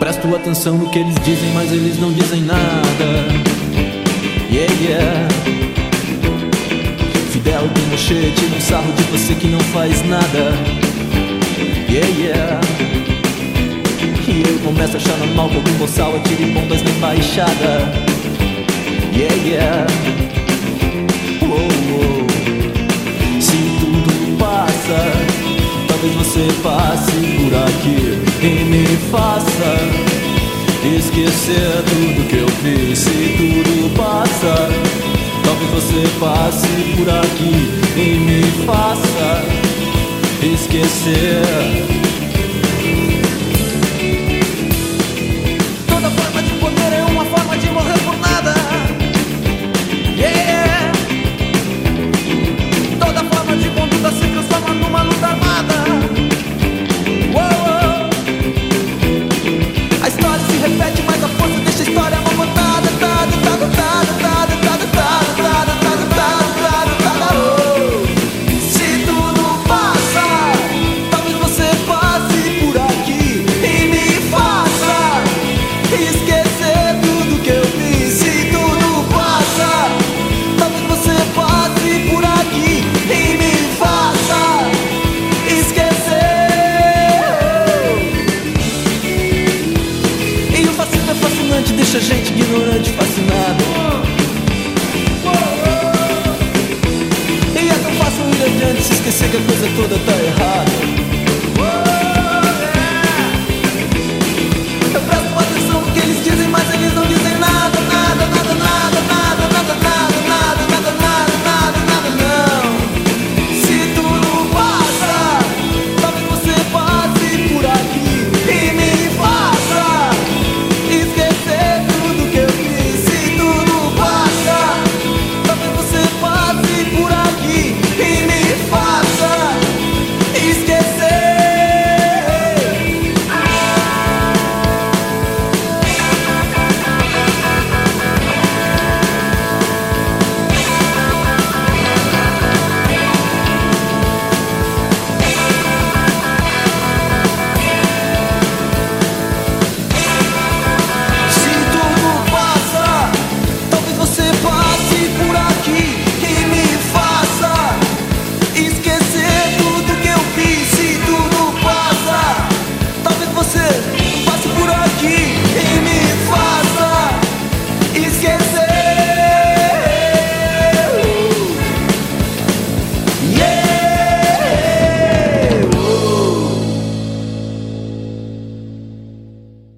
Presto atenção no que eles dizem, mas eles não dizem nada. Yeah, yeah. Fidel Pinochet tira um sarro de você que não faz nada. Yeah, yeah. E eu começo a achar normal que algum boçal atire bombas na embaixada. Yeah, yeah. Uou, uou. Se tudo passa, talvez você passe por aqui e me faça esquecer tudo que eu fiz. Se tudo passa, talvez você passe por aqui e me faça esquecer. Fascinante, deixa a gente ignorante, fascinado. E é tão fácil ir adiante se esquecer que a coisa toda tá errada.